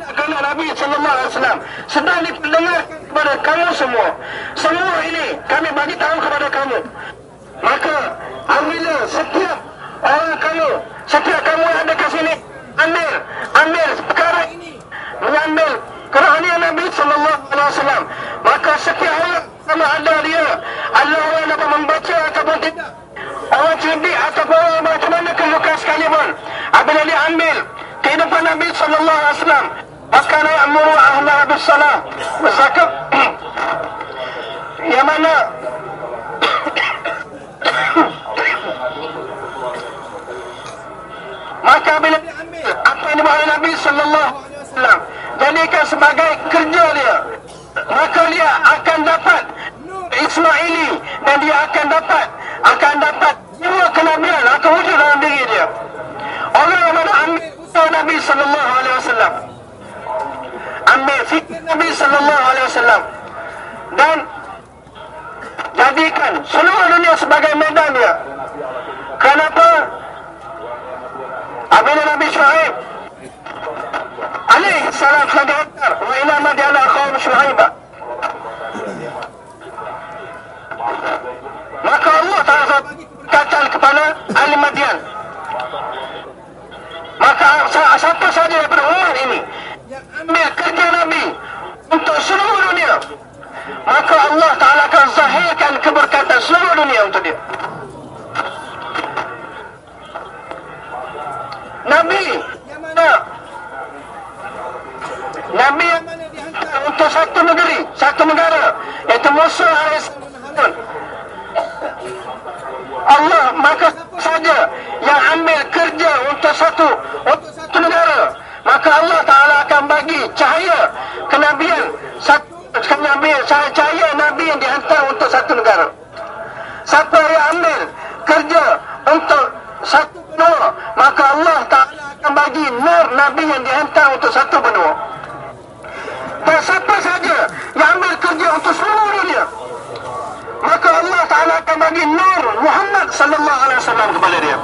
kepada Nabi Sallallahu Alaihi Wasallam sedang didengar kepada kamu semua. Semua ini kami bagi tahu kepada kamu. Maka apabila setiap orang kamu, setiap kamu yang ada ke sini, ambil, ambil perkara ini, mengambil kerana Nabi Sallallahu Alaihi Wasallam. Maka setiap orang sama ada dia, ada orang dapat membaca ataupun tidak. Orang cerdik ataupun orang macam mana kemuka sekalipun. Apabila dia ambil kehidupan Nabi Sallallahu Alaihi Wasallam, maka nak amuru ahla bersalah, berzakat. yang mana maka bila dia ambil apa yang dibawa oleh Nabi sallallahu alaihi wasallam jadikan sebagai kerja dia maka dia akan dapat nur Ismaili dan dia akan dapat akan dapat jiwa kenabian akan wujud dalam diri dia orang yang mana ambil usaha Nabi sallallahu alaihi wasallam ambil fikir Nabi sallallahu alaihi wasallam dan jadikan seluruh dunia sebagai medan dia kenapa Apabila Nabi Shu'aib alaihi salam telah dihantar wa ila madiyana kaum Shu'aibah maka Allah Ta'ala bagi keberkatan kepada ahli Madian maka siapa saja daripada umat ini yang ambil kerja Nabi untuk seluruh dunia. Maka Allah Ta'ala akan zahirkan keberkatan seluruh dunia untuk dia. Nabi. Nabi untuk satu negeri, satu negara. Iaitu Musa AS Allah maka saja yang ambil kerja untuk satu untuk satu negara maka Allah Ta'ala akan bagi cahaya kenabian satu kenabian cahaya Nabi yang dihantar untuk satu negara. Siapa yang ambil kerja untuk satu benua maka Allah Ta'ala akan bagi nur Nabi yang dihantar untuk satu benua. Dan siapa saja yang ambil kerja untuk seluruh dunia maka Allah Ta'ala akan bagi nur Muhammad Sallallahu Alaihi Wasallam kepada dia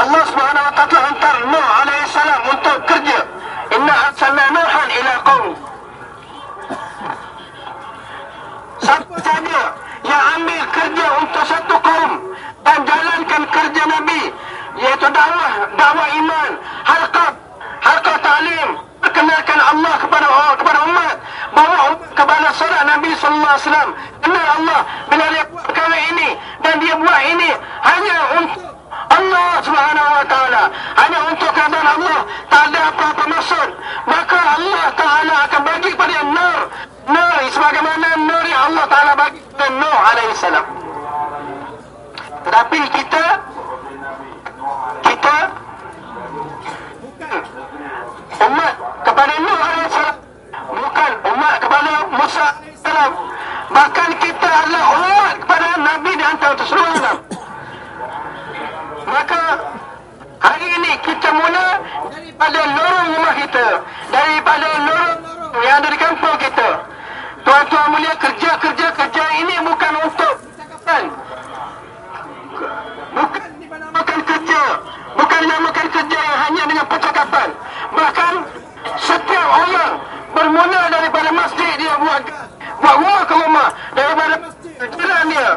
Allah Subhanahu Wa Taala hantar Nuh alaihi salam untuk kerja. Inna arsalna Nuhan ila qaum. Siapa saja yang ambil kerja untuk satu kaum dan jalankan kerja Nabi iaitu dakwah, dakwah iman, halqah, halqah ta'lim, perkenalkan Allah kepada orang kepada umat, bawa kepada surat Nabi sallallahu alaihi wasallam. Kenal Allah bila dia buat perkara ini dan dia buat ini hanya untuk Allah Subhanahu wa taala hanya untuk keadaan Allah tak ada apa-apa maksud. Maka Allah taala akan bagi kepada dia nur. Nur sebagaimana nur yang Allah taala bagi kepada Nuh alaihi salam. Tetapi kita kita umat kepada Nuh alaihi salam. Bukan umat kepada Musa alaihi salam. Bahkan kita adalah umat kepada Nabi di antara seluruh alam maka hari ini kita mula daripada lorong rumah kita. Daripada lorong yang ada di kampung kita. Tuan-tuan mulia kerja kerja ini bukan untuk bukan dinamakan kerja. Bukan dinamakan kerja yang hanya dengan percakapan. Bahkan setiap orang bermula daripada masjid dia buat buat rumah ke rumah? Daripada masjid jiran dia.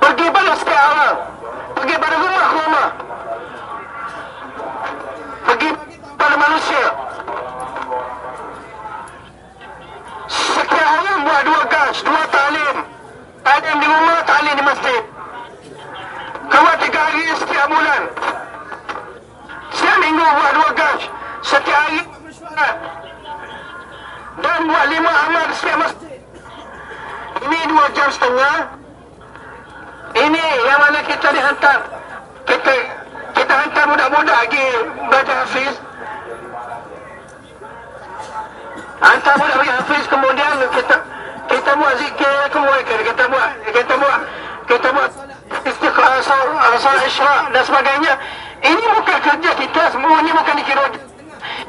Pergi pada setiap orang pergi pada rumah rumah pergi pada manusia. Setiap orang buat dua gas dua talim. Talim di rumah talim di masjid. Keluar tiga hari setiap bulan. Setiap minggu buat dua gas. Setiap hari dan buat lima amal setiap masjid. Ini dua jam setengah ini yang mana kita dihantar. Kita kita hantar budak-budak lagi belajar hafiz. Hantar budak pergi hafiz kemudian kita kita buat zikir kemudian kita buat kita buat kita buat istiqlal asal isyraq dan sebagainya. Ini bukan kerja kita semua ini bukan dikira.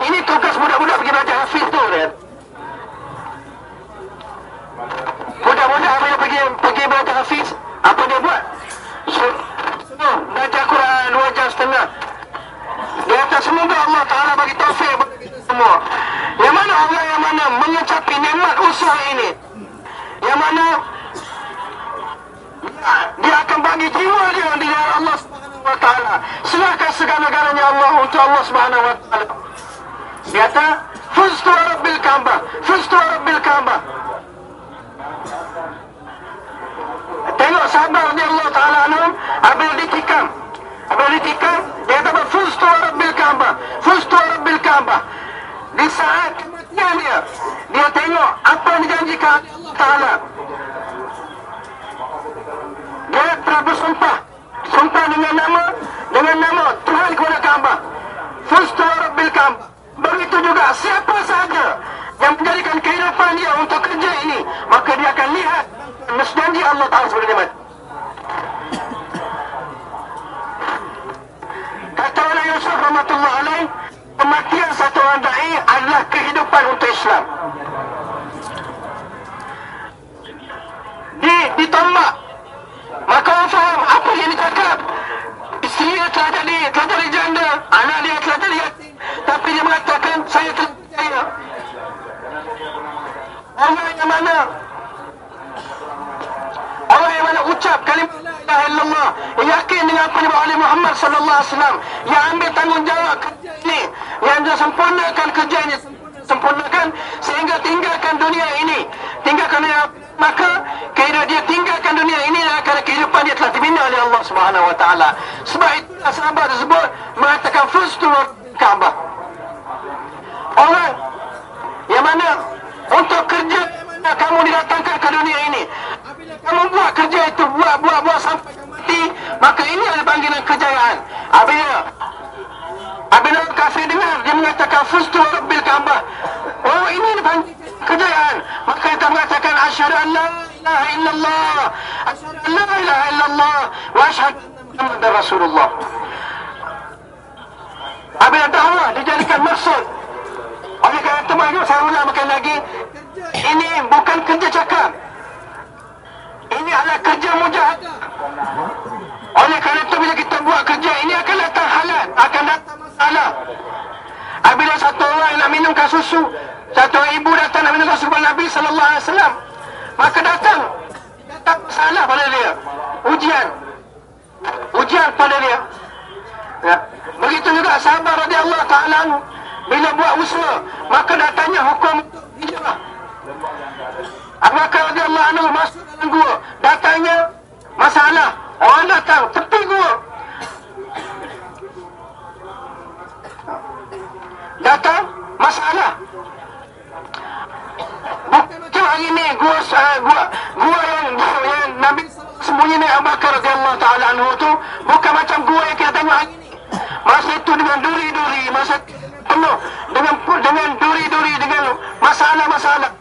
Ini tugas budak-budak pergi belajar hafiz tu kan budak-budak pergi pergi belajar hafiz apa dia buat? Senyum, baca Quran dua jam setengah. Dia kata semoga Allah Taala bagi taufik kepada kita semua. Yang mana Allah yang mana mengecapi nikmat usaha ini? Yang mana dia akan bagi jiwa dia di jalan Allah Subhanahu wa taala. Serahkan segala-galanya Allah untuk Allah Subhanahu wa taala. Dia kata, "Fustu rabbil kamba, Fustu rabbil kamba." Sahabat dia Allah taala anhum apabila ditikam. Apabila ditikam, dia kata, "Fuztu rabbil Ka'bah, fuztu rabbil Ka'bah." Di saat kematian dia, dia tengok apa yang dijanjikan Allah taala. Dia telah bersumpah Sumpah dengan nama Dengan nama Tuhan kepada Kaabah Fustu Rabbil Kaabah Begitu juga siapa sahaja Yang menjadikan kehidupan dia untuk kerja ini Maka dia akan lihat Mesjanji Allah Ta'ala sebagai Rahmatullah Alaih Kematian satu orang da'i adalah kehidupan untuk Islam di ditombak Maka orang faham apa yang dicakap. Isteri dia telah jadi, telah jadi janda. Anak dia telah jadi. Tapi dia mengatakan, saya telah percaya. Orang yang mana? Orang yang mana ucap kalimah la ilaha illallah. Dengan dibawa oleh Muhammad sallallahu alaihi wasallam. Yang ambil tanggungjawab kerja ini. Yang dia sempurnakan kerjanya. Sempurnakan sehingga tinggalkan dunia ini. Tinggalkan dunia maka kira dia tinggalkan dunia ini kerana kehidupan dia telah dibina oleh Allah Subhanahu wa taala. Sebab itulah sahabat tersebut mengatakan fustu Ka'bah. Orang yang mana untuk kerja kamu didatangkan ke dunia ini. Kamu buat kerja itu buat buat buat sampai kamu mati, maka ini adalah panggilan kejayaan. Apabila Apabila kafir dengar dia mengatakan fustu rabbil Ka'bah. Oh ini panggilan kejayaan. Maka kita mengatakan asyhadu an la ilaha illallah. Asyhadu an la ilaha illallah wa asyhadu anna Rasulullah. Apabila dakwah dijadikan maksud oleh kerana mari saya ulamakan lagi ini bukan kerja cakap ini adalah kerja mujahadah oleh kerana itu bila kita buat kerja ini akan datang halat akan datang masalah. Apabila satu orang nak minumkan susu satu ibu datang nak minumkan susu Nabi Sallallahu Alaihi Wasallam maka datang. Datang masalah pada dia. Ujian. Ujian pada dia. Ya. begitu juga sahabat radhiyallahu ta'ala bila buat usaha maka datangnya hukum hijrah Bakar radhiyallahu anhu masuk dalam gua? Datangnya masalah. Orang datang tepi gua. Datang masalah. Bukan macam hari ni gua uh, gua gua yang gua yang Nabi sembunyi ni Abu Bakar radhiyallahu taala anhu tu bukan macam gua yang kita tengok hari ni. Masa itu dengan duri-duri masa penuh dengan dengan duri-duri dengan masalah-masalah.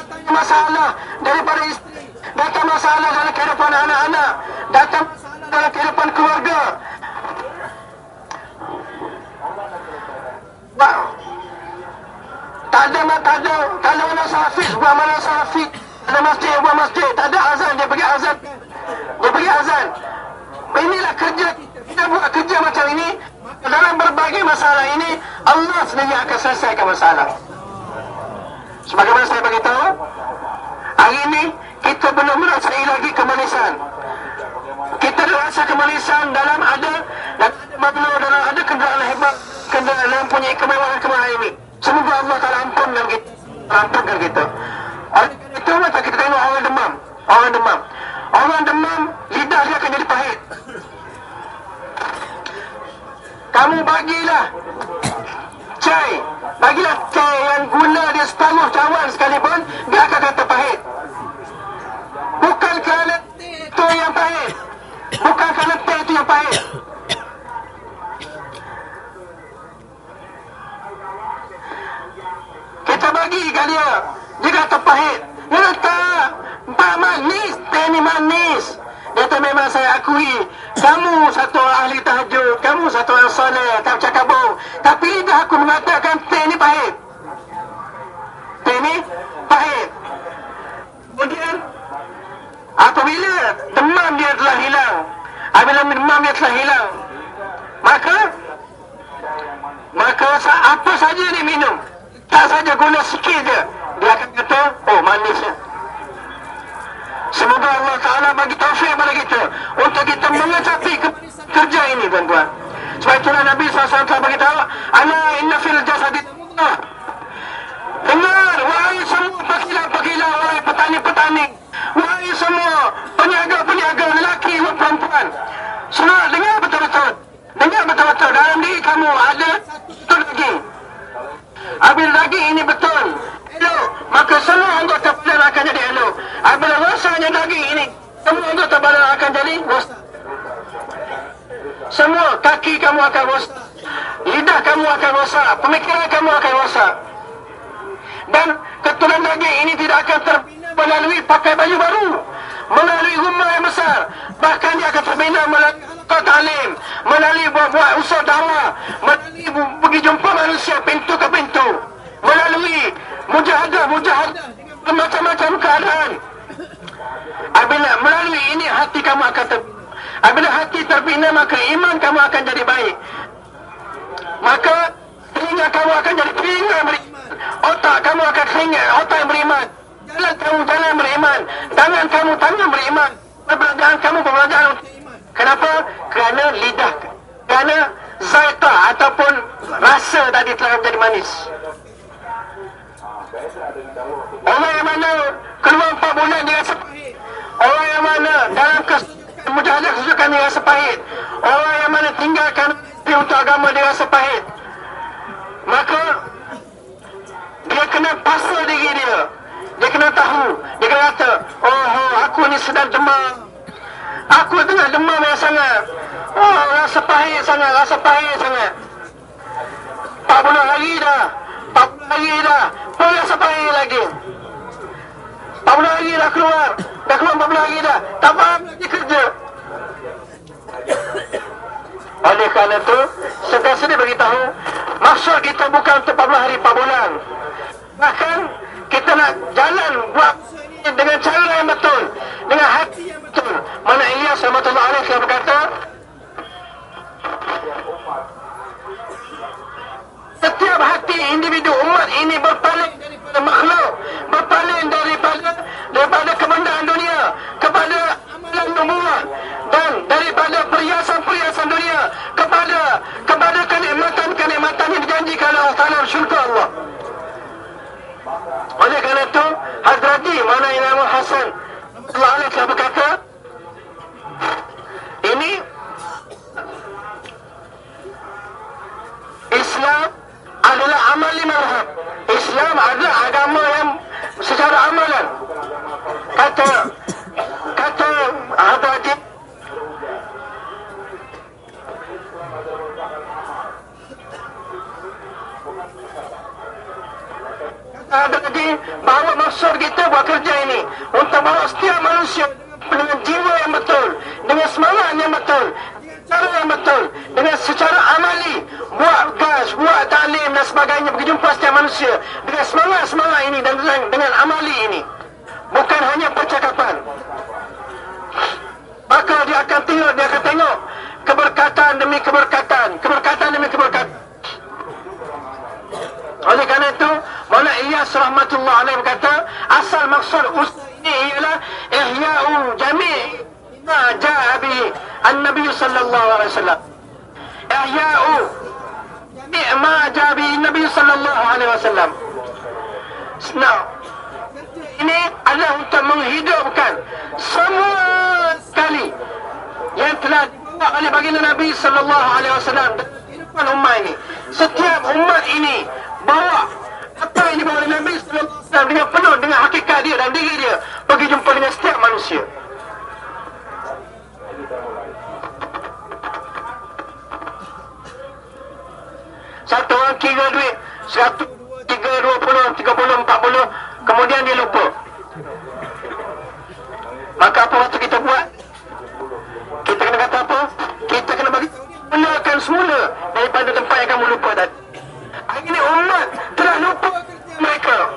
masalah daripada isteri, datang masalah dalam kehidupan anak-anak, datang dalam kehidupan keluarga. Ba- tak ada tak ada tak ada mana safid buat mana safid ada masjid buat masjid. Tak ada azan dia pergi azan. Dia pergi azan. Inilah kerja kita kita buat kerja macam ini. Dalam berbagai masalah ini Allah sendiri akan selesaikan masalah sebagaimana saya beritahu hari ini kita benar-benar cari lagi kemanisan kita rasa kemanisan dalam ada dan ada makna dalam ada kenderaan hebat kenderaan yang punya kemewahan-kemewahan ini. Semoga Allah Ta'ala ampunkan kita ampunkan kita. Oleh itu maka kita tengok orang demam orang demam. Orang demam lidah dia akan jadi pahit. Kamu bagilah. Cai Bagilah cawan yang guna dia setengah cawan sekalipun Dia akan kata pahit. Bukan kerana itu yang pahit. Bukan kerana teh itu yang pahit. Kita bagi ke dia. Dia kata pahit Dia kata kata memang saya akui, kamu satu ahli tahajud, kamu satu orang soleh, tak cakap bohong. Tapi lidah aku mengatakan teh ni pahit. Teh ni pahit. Kemudian, apabila demam dia telah hilang, apabila demam dia telah hilang, maka maka apa saja dia minum tak saja guna sikit je dia akan kata oh manisnya semoga Allah Ta'ala bagi taufik pada kita untuk kita mengecapi kerja ini tuan-tuan. Sebab itulah Nabi SAW telah beritahu ana inna fil jasadi dengar wahai semua pekilau-pekilau wahai petani-petani wahai semua peniaga-peniaga lelaki dan perempuan semua dengar betul-betul dengar betul-betul dalam diri kamu ada satu daging Apabila daging ini betul elok maka semua anggota badan akan jadi elok apabila rosanya daging ini semua anggota rosak semua kaki kamu akan rosak. Lidah kamu akan rosak. Pemikiran kamu akan rosak. Dan keturunan daging ini tidak akan terbina melalui pakai baju baru. Melalui rumah yang besar. Bahkan dia akan terbina melalui kau talim melalui buat-buat usaha dakwah melalui pergi jumpa manusia pintu ke pintu. Melalui mujahadah mujahadah macam-macam keadaan hati kamu akan ter apabila hati terbina maka iman kamu akan jadi baik. Maka telinga kamu akan jadi telinga beriman. Otak kamu akan telinga otak yang beriman. Jalan kamu jalan beriman. Tangan kamu tangan beriman. Perbelanjaan kamu perbelanjaan Kenapa? Kerana lidah Kerana zaita ataupun rasa tadi telah menjadi manis. Orang yang mana keluar empat bulan dia rasa Orang yang mana dalam kemudahan kesusahan dia rasa pahit Orang yang mana tinggalkan untuk agama dia rasa pahit Maka dia kena pasal diri dia Dia kena tahu Dia kena kata Oh, oh aku ni sedang demam Aku tengah demam yang sangat. Oh, rasa pahit sangat, rasa pahit sangat. Tak bulan lagi dah. Tak bulan lagi dah. Pun rasa pahit lagi. Tak bulan lagi dah keluar. Dah keluar 4 bulan lagi dah. Tak faham lagi kerja. Oleh kerana itu, sentiasa dia beritahu, maksud kita bukan untuk 14 hari 4 bulan. Bahkan, kita nak jalan buat dengan cara yang betul. Dengan hati yang betul. Mana Ilyas Rahmatullah Alaih telah berkata, setiap hati individu umat ini berpaling daripada makhluk, berpaling maksud kita buat kerja ini untuk bawa setiap manusia dengan jiwa yang betul, dengan semangat yang betul, dengan cara yang betul, dengan secara amali buat gas, buat talim dan sebagainya pergi jumpa setiap manusia dengan semangat-semangat ini dan dengan, dengan amali ini. Bukan hanya percakapan. Maka dia akan tengok, dia akan tengok keberkatan demi keberkatan, keberkatan demi keberkatan. Oleh kerana itu, Mala Iyas rahmatullah alaih berkata, asal maksud usaha ini ialah ihya'u jami' ma ja'a bihi an-nabi sallallahu alaihi wasallam. Ihya'u jami' ma ja'a bihi an-nabi sallallahu alaihi wasallam. Now, ini adalah untuk menghidupkan semua sekali yang telah dibawa oleh baginda Nabi sallallahu alaihi wasallam dalam kehidupan umat ini. Setiap umat ini bawa apa ini oleh Nabi SAW dengan penuh dengan hakikat dia dan diri dia Pergi jumpa dengan setiap manusia Satu orang kira duit Satu, tiga, dua puluh, tiga puluh, empat puluh Kemudian dia lupa Maka apa waktu kita buat? Kita kena kata apa? Kita kena bagi Mulakan semula Daripada tempat yang kamu lupa tadi Hari ini umat telah lupa kerja mereka.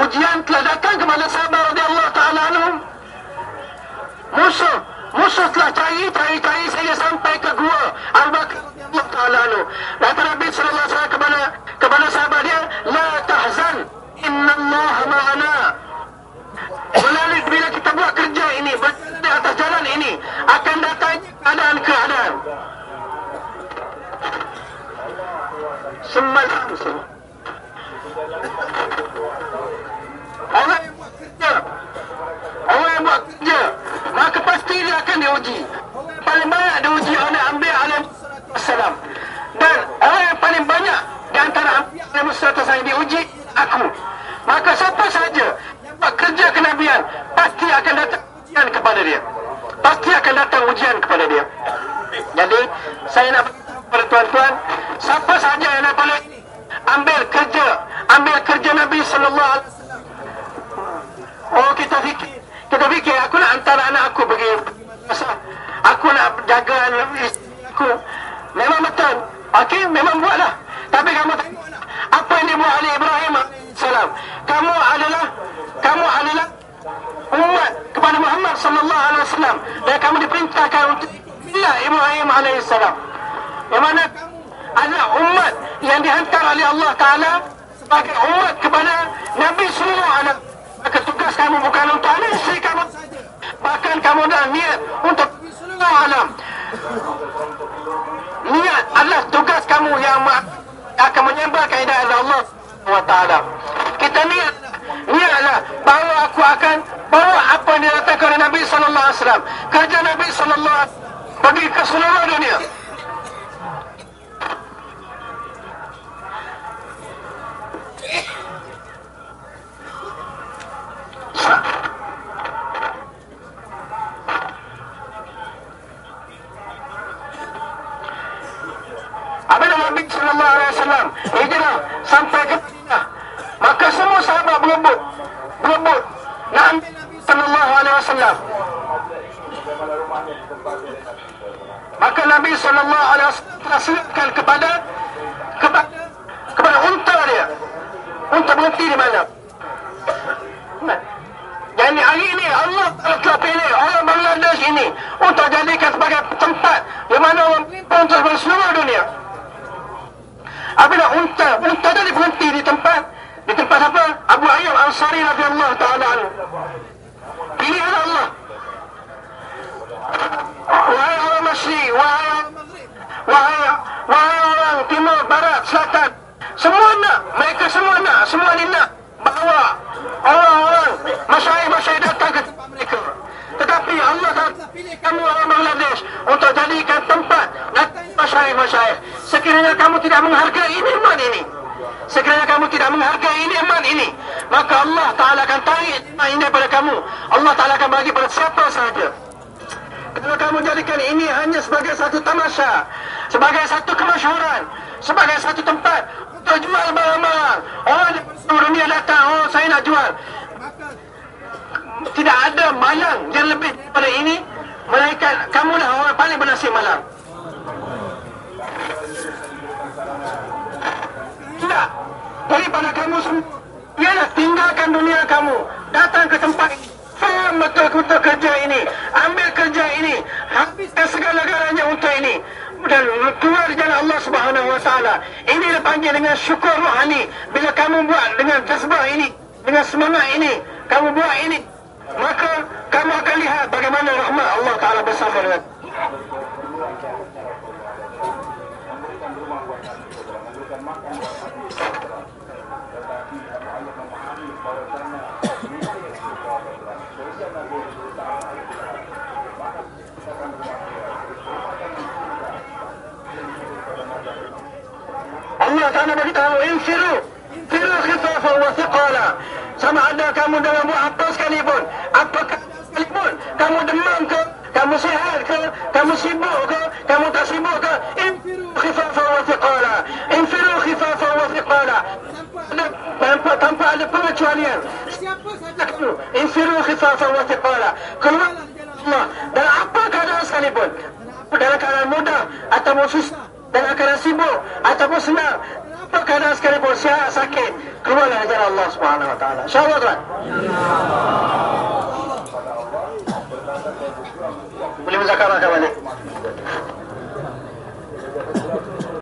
ujian telah datang kepada sahabat radhiyallahu taala anhu. Musuh musuh telah cari cari cari sehingga sampai ke gua. Al-bakr radhiyallahu taala anhu. Maka nabi sallallahu alaihi wasallam kepada kepada sahabat dia la tahzan innallaha ma'ana. Selalu bila kita buat kerja ini Berada atas jalan ini Akan datang keadaan keadaan. Semalam semua. diuji. Paling banyak diuji oleh Ambil AS Dan orang yang paling banyak Di antara Ambil AS yang diuji Aku. Maka siapa saja Buat kerja kenabian Pasti akan datang ujian kepada dia. Pasti akan datang ujian kepada dia. Jadi Saya nak kepada tuan-tuan Siapa saja yang nak boleh Ambil kerja Ambil kerja Nabi Sallallahu Alaihi jaga lah, eh. aku. Memang betul. Okey, memang buatlah. Tapi kamu tengoklah apa yang dibuat oleh Ibrahim salam. Kamu adalah kamu adalah umat kepada Muhammad sallallahu alaihi wasallam dan kamu diperintahkan untuk bila Ibrahim alaihi salam. Yang mana kamu adalah umat yang dihantar oleh Allah Taala sebagai umat kepada Nabi semua anak. Maka tugas kamu bukan untuk anak kamu saja. Bahkan kamu dah niat untuk seluruh alam. Niat adalah tugas kamu yang akan menyembah kaedah Allah SWT. Kita niat, niatlah bahawa aku akan bawa apa yang dilatakan oleh Nabi SAW. Kerja Nabi SAW pergi ke seluruh dunia. Wasallam hijrah sampai ke Madinah, maka semua sahabat berebut, berebut nak ambil Nabi sallallahu alaihi wasallam. Maka Nabi sallallahu alaihi wasallam kepada kepada kepada unta dia. Unta berhenti di mana? Jadi hari ini Allah telah pilih orang Bangladesh ini untuk jadikan sebagai tempat di mana orang seluruh dunia. Apabila unta, unta tadi berhenti di tempat di tempat apa? Abu Ayyub Ansari radhiyallahu taala anhu. Pilihan Allah. Wahai orang Masri, wahai orang wahai wahai orang timur, barat, selatan, semua nak, mereka semua nak, semua ni nak bahawa orang-orang masyarakat-masyarakat datang ke tempat mereka. Tetapi Allah telah pilih kamu orang Bangladesh untuk jadikan tempat datang masyarakat-masyarakat. Sekiranya kamu tidak menghargai nikmat ini, sekiranya kamu tidak menghargai nikmat ini, maka Allah Ta'ala akan tarik nikmat ini daripada kamu. Allah Ta'ala akan bagi pada siapa sahaja. Kalau kamu jadikan ini hanya sebagai satu tamasya, sebagai satu kemasyhuran, sebagai satu tempat untuk jual barang-barang. Orang di dunia datang, oh saya nak jual. Tidak ada malang yang lebih daripada ini. Melainkan kamulah orang paling bernasib malang. Tidak. Daripada kamu semua. Ialah tinggalkan dunia kamu. Datang ke tempat. Faham betul-betul kerja ini. Ambil kerja ini. Habiskan segala-galanya untuk ini. Dan keluar jalan Allah Subhanahu Wa Taala. Ini dipanggil dengan syukur rohani. Bila kamu buat dengan jazbah ini. Dengan semangat ini. Kamu buat ini. Maka kamu akan lihat bagaimana rahmat Allah Ta'ala bersama dengan Allah Ta'ala beritahu infiru infiru khifafan wa thiqala sama ada kamu dalam buat apa sekalipun? Apa sekalipun? Kamu demam ke? Kamu sihat ke? Kamu sibuk ke? Kamu tak sibuk ke? Infiru khifafan wa thiqala infiru khifafan wa thiqala tanpa tanpa ada pengecualian. Siapa saja kamu infiru khifafan wa thiqala keluarlah Allah dalam apa keadaan sekalipun? Dalam keadaan mudah ataupun susah dalam keadaan sibuk ataupun senang. Apa keadaan sekalipun sihat sakit keluarlah jalan Allah Subhanahu wa taala. Insyaallah tuan. Boleh muzakarah kembali